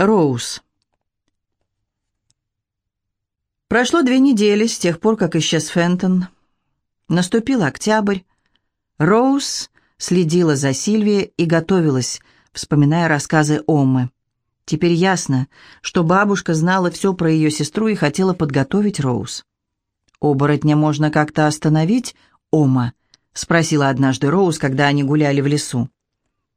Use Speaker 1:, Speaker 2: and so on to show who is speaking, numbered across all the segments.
Speaker 1: Роуз. Прошло две недели с тех пор, как исчез Фентон. Наступил октябрь. Роуз следила за Сильвией и готовилась, вспоминая рассказы Оммы. Теперь ясно, что бабушка знала все про ее сестру и хотела подготовить Роуз. «Оборотня можно как-то остановить, Ома?» — спросила однажды Роуз, когда они гуляли в лесу.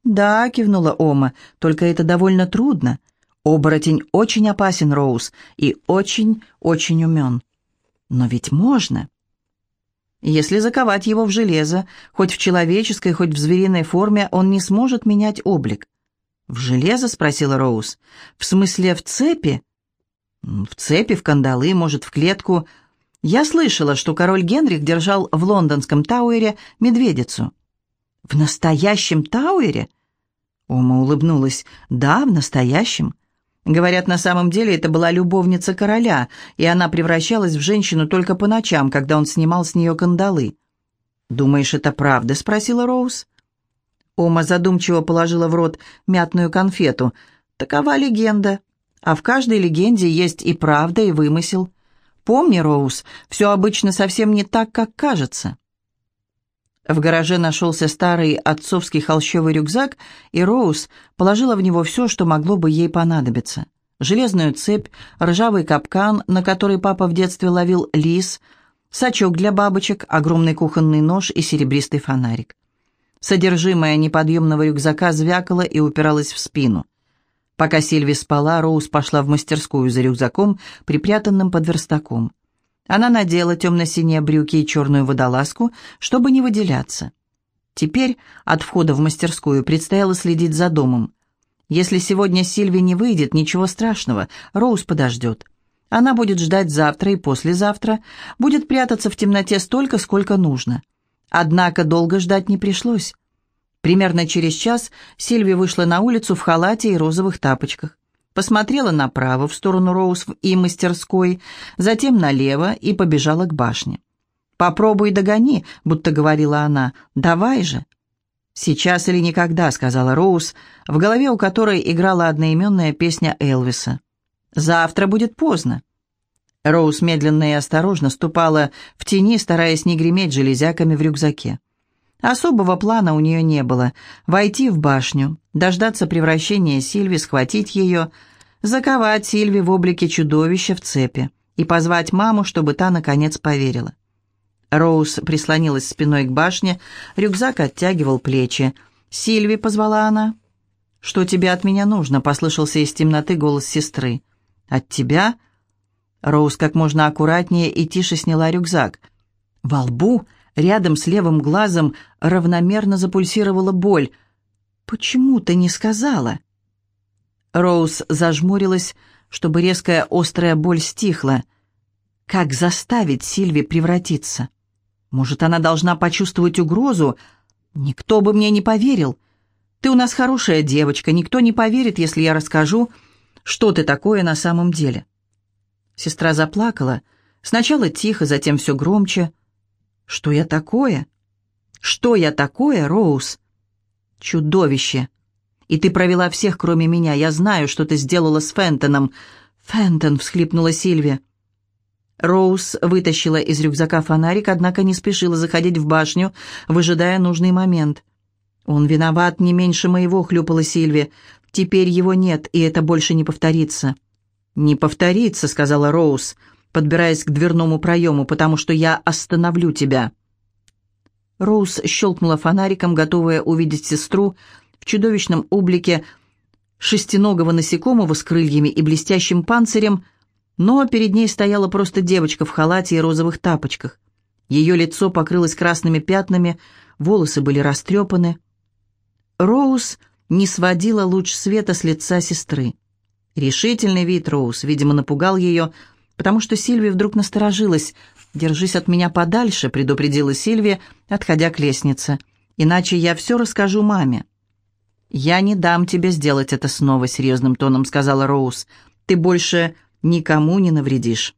Speaker 1: «Да», — кивнула Ома, — «только это довольно трудно. Оборотень очень опасен, Роуз, и очень-очень умен. Но ведь можно. Если заковать его в железо, хоть в человеческой, хоть в звериной форме, он не сможет менять облик. «В железо?» — спросила Роуз. «В смысле, в цепи?» «В цепи, в кандалы, может, в клетку. Я слышала, что король Генрих держал в лондонском Тауэре медведицу». «В настоящем Тауэре?» Ома улыбнулась. «Да, в настоящем. Говорят, на самом деле это была любовница короля, и она превращалась в женщину только по ночам, когда он снимал с нее кандалы. «Думаешь, это правда?» — спросила Роуз. Ома задумчиво положила в рот мятную конфету. «Такова легенда. А в каждой легенде есть и правда, и вымысел. Помни, Роуз, все обычно совсем не так, как кажется». В гараже нашелся старый отцовский холщовый рюкзак, и Роуз положила в него все, что могло бы ей понадобиться. Железную цепь, ржавый капкан, на который папа в детстве ловил лис, сачок для бабочек, огромный кухонный нож и серебристый фонарик. Содержимое неподъемного рюкзака звякало и упиралось в спину. Пока Сильви спала, Роуз пошла в мастерскую за рюкзаком, припрятанным под верстаком. Она надела темно-синие брюки и черную водолазку, чтобы не выделяться. Теперь от входа в мастерскую предстояло следить за домом. Если сегодня Сильви не выйдет, ничего страшного, Роуз подождет. Она будет ждать завтра и послезавтра, будет прятаться в темноте столько, сколько нужно. Однако долго ждать не пришлось. Примерно через час Сильви вышла на улицу в халате и розовых тапочках посмотрела направо в сторону Роуз и мастерской, затем налево и побежала к башне. «Попробуй догони», — будто говорила она, — «давай же». «Сейчас или никогда», — сказала Роуз, в голове у которой играла одноименная песня Элвиса. «Завтра будет поздно». Роуз медленно и осторожно ступала в тени, стараясь не греметь железяками в рюкзаке. Особого плана у нее не было. Войти в башню, дождаться превращения Сильви, схватить ее, заковать Сильви в облике чудовища в цепи и позвать маму, чтобы та, наконец, поверила. Роуз прислонилась спиной к башне, рюкзак оттягивал плечи. «Сильви», — позвала она. «Что тебе от меня нужно?» — послышался из темноты голос сестры. «От тебя?» Роуз как можно аккуратнее и тише сняла рюкзак. Во лбу Рядом с левым глазом равномерно запульсировала боль. «Почему ты не сказала?» Роуз зажмурилась, чтобы резкая острая боль стихла. Как заставить Сильви превратиться? Может, она должна почувствовать угрозу? Никто бы мне не поверил. Ты у нас хорошая девочка, никто не поверит, если я расскажу, что ты такое на самом деле. Сестра заплакала, сначала тихо, затем все громче. «Что я такое? Что я такое, Роуз?» «Чудовище! И ты провела всех, кроме меня. Я знаю, что ты сделала с Фентоном». «Фентон!» — всхлипнула Сильвия. Роуз вытащила из рюкзака фонарик, однако не спешила заходить в башню, выжидая нужный момент. «Он виноват не меньше моего», — хлюпала Сильви. «Теперь его нет, и это больше не повторится». «Не повторится», — сказала Роуз подбираясь к дверному проему, потому что я остановлю тебя». Роуз щелкнула фонариком, готовая увидеть сестру в чудовищном облике шестиногого насекомого с крыльями и блестящим панцирем, но перед ней стояла просто девочка в халате и розовых тапочках. Ее лицо покрылось красными пятнами, волосы были растрепаны. Роуз не сводила луч света с лица сестры. Решительный вид Роуз, видимо, напугал ее, потому что Сильвия вдруг насторожилась. «Держись от меня подальше», — предупредила Сильвия, отходя к лестнице. «Иначе я все расскажу маме». «Я не дам тебе сделать это снова», — серьезным тоном сказала Роуз. «Ты больше никому не навредишь».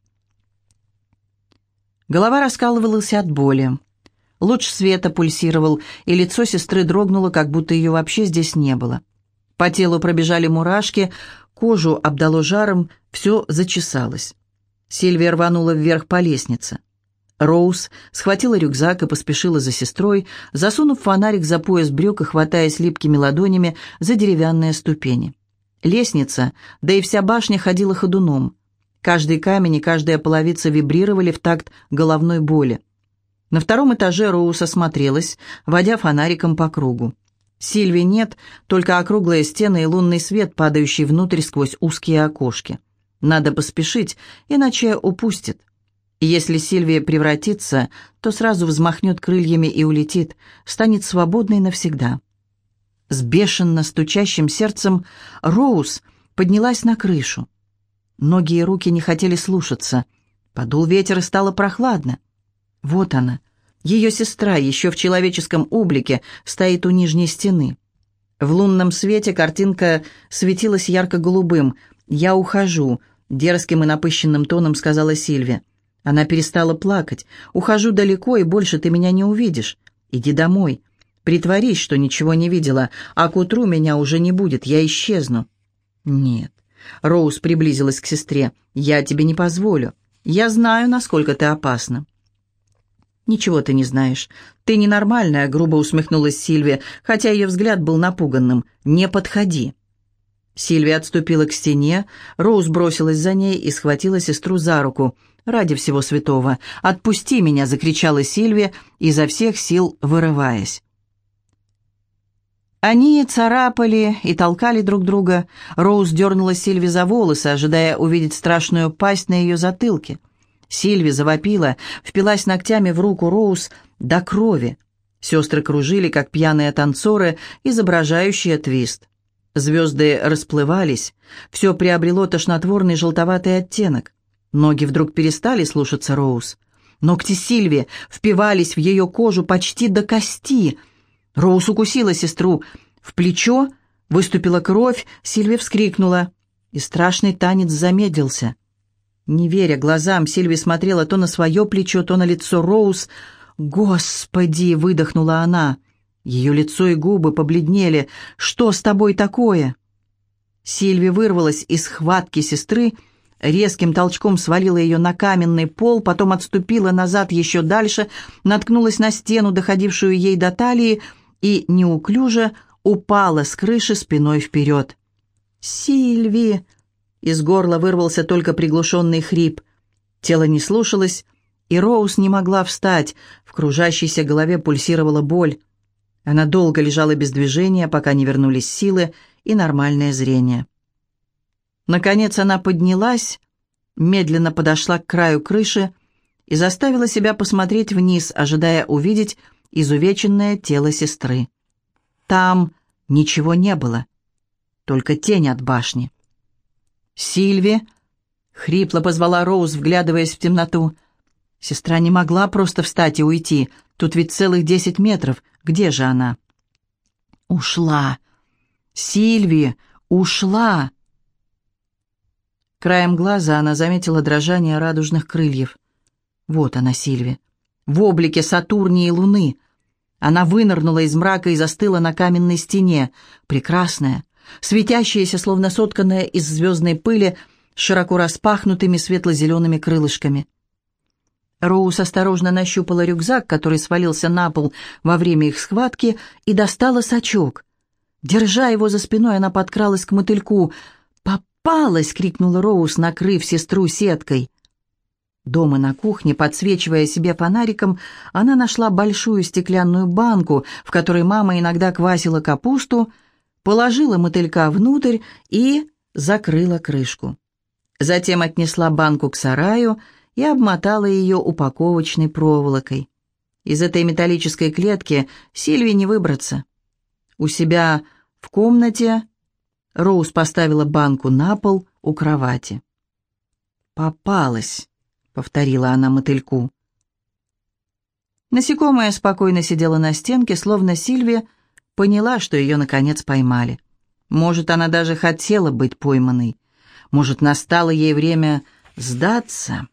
Speaker 1: Голова раскалывалась от боли. Луч света пульсировал, и лицо сестры дрогнуло, как будто ее вообще здесь не было. По телу пробежали мурашки, кожу обдало жаром, все зачесалось. Сильвия рванула вверх по лестнице. Роуз схватила рюкзак и поспешила за сестрой, засунув фонарик за пояс брюк и хватаясь липкими ладонями за деревянные ступени. Лестница, да и вся башня ходила ходуном. Каждый камень и каждая половица вибрировали в такт головной боли. На втором этаже Роуз осмотрелась, водя фонариком по кругу. Сильви нет, только округлые стены и лунный свет, падающий внутрь сквозь узкие окошки. Надо поспешить, иначе упустит. Если Сильвия превратится, то сразу взмахнет крыльями и улетит, станет свободной навсегда. С бешено стучащим сердцем Роуз поднялась на крышу. Ноги и руки не хотели слушаться. Подул ветер и стало прохладно. Вот она, ее сестра, еще в человеческом облике, стоит у нижней стены. В лунном свете картинка светилась ярко-голубым. «Я ухожу», — дерзким и напыщенным тоном сказала Сильвия. Она перестала плакать. «Ухожу далеко, и больше ты меня не увидишь. Иди домой. Притворись, что ничего не видела, а к утру меня уже не будет, я исчезну». «Нет». Роуз приблизилась к сестре. «Я тебе не позволю. Я знаю, насколько ты опасна». «Ничего ты не знаешь. Ты ненормальная», — грубо усмехнулась Сильвия, хотя ее взгляд был напуганным. «Не подходи». Сильвия отступила к стене, Роуз бросилась за ней и схватила сестру за руку. «Ради всего святого! Отпусти меня!» — закричала Сильвия, изо всех сил вырываясь. Они царапали и толкали друг друга. Роуз дернула Сильви за волосы, ожидая увидеть страшную пасть на ее затылке. Сильви завопила, впилась ногтями в руку Роуз до крови. Сестры кружили, как пьяные танцоры, изображающие твист. Звезды расплывались, все приобрело тошнотворный желтоватый оттенок. Ноги вдруг перестали слушаться Роуз. Ногти Сильви впивались в ее кожу почти до кости. Роуз укусила сестру. В плечо выступила кровь, Сильви вскрикнула. И страшный танец замедлился. Не веря глазам, Сильви смотрела то на свое плечо, то на лицо Роуз. «Господи!» — выдохнула она. Ее лицо и губы побледнели. «Что с тобой такое?» Сильви вырвалась из схватки сестры резким толчком свалила ее на каменный пол, потом отступила назад еще дальше, наткнулась на стену, доходившую ей до талии, и неуклюже упала с крыши спиной вперед. «Сильви!» Из горла вырвался только приглушенный хрип. Тело не слушалось, и Роуз не могла встать, в кружащейся голове пульсировала боль. Она долго лежала без движения, пока не вернулись силы и нормальное зрение. Наконец она поднялась, медленно подошла к краю крыши и заставила себя посмотреть вниз, ожидая увидеть изувеченное тело сестры. Там ничего не было, только тень от башни. «Сильви!» — хрипло позвала Роуз, вглядываясь в темноту. Сестра не могла просто встать и уйти. Тут ведь целых десять метров. Где же она? «Ушла! Сильви! Ушла!» Краем глаза она заметила дрожание радужных крыльев. Вот она, Сильви, в облике Сатурнии и Луны. Она вынырнула из мрака и застыла на каменной стене, прекрасная, светящаяся, словно сотканная из звездной пыли, широко распахнутыми светло-зелеными крылышками. Роуз осторожно нащупала рюкзак, который свалился на пол во время их схватки, и достала сачок. Держа его за спиной, она подкралась к мотыльку — попалась!» — крикнула Роуз, накрыв сестру сеткой. Дома на кухне, подсвечивая себе фонариком, она нашла большую стеклянную банку, в которой мама иногда квасила капусту, положила мотылька внутрь и закрыла крышку. Затем отнесла банку к сараю и обмотала ее упаковочной проволокой. Из этой металлической клетки Сильвии не выбраться. У себя в комнате Роуз поставила банку на пол у кровати. «Попалась», — повторила она мотыльку. Насекомое спокойно сидела на стенке, словно Сильвия поняла, что ее, наконец, поймали. Может, она даже хотела быть пойманной. Может, настало ей время сдаться.